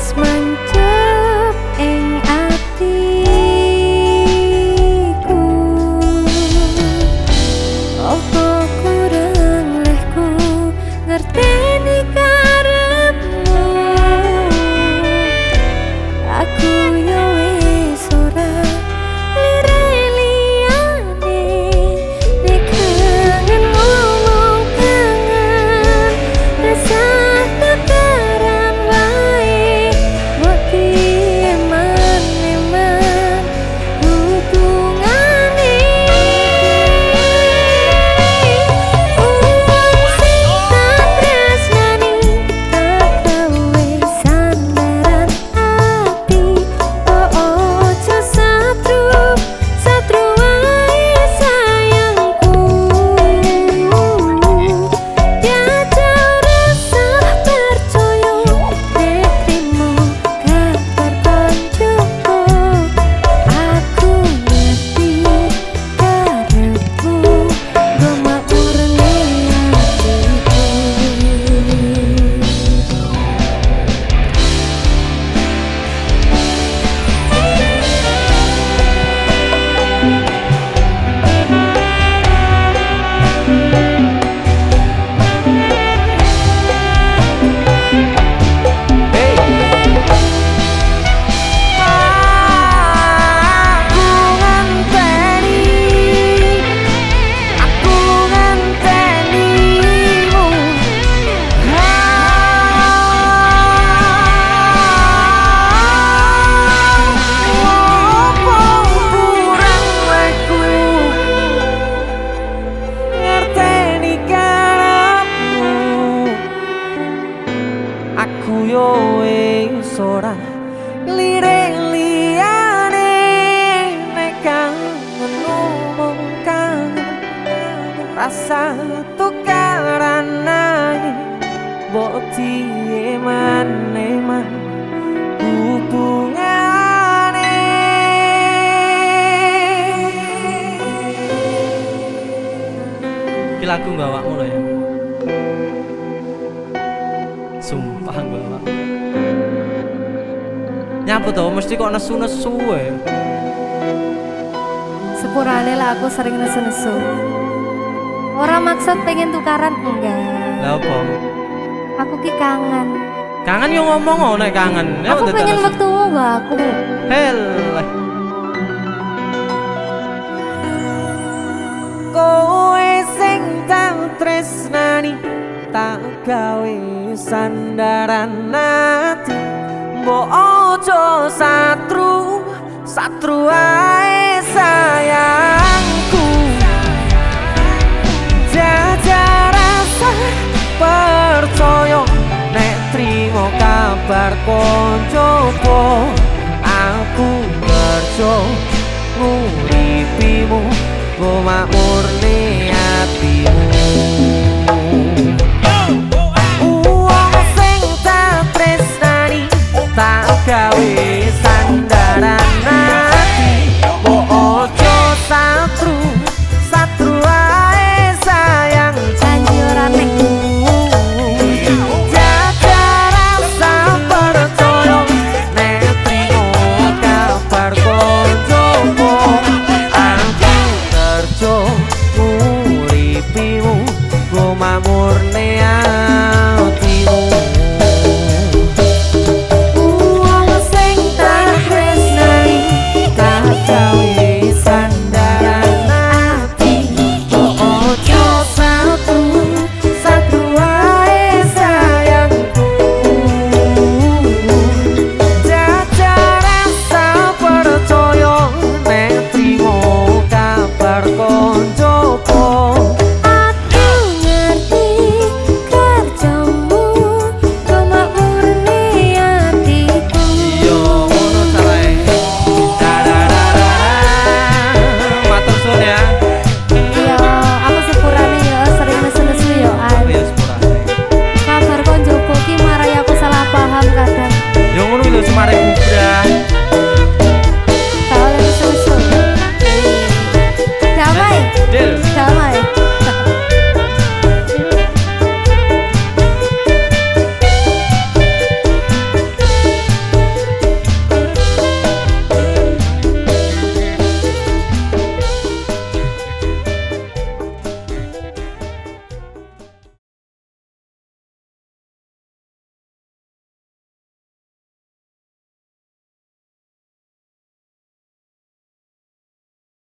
smile lagu mbak awakmu ya? Sumpah mbak awak nyapa tau mesti kok nesu nesu ya? Sepurane lah aku sering nesu nesu orang maksud pengen tukaran? Enggak. Lah apa? Aku ki kangen. Kangen yang ngomong oh naik kangen. Ya, aku pengen waktu gak aku. Hell kau tresnani tak gawe sandaran ati. Mbok ojo satru satru ae sayangku. Jajak rasa percaya nek trimo kabar koncoku aku kerja nguripimu ku gawe sandaran ati. Bo ojo satru Satru ae sayang Janji orang Jaga rasa percaya Nek trimo kabar kojomu Aku terjo Muripimu Goma murnean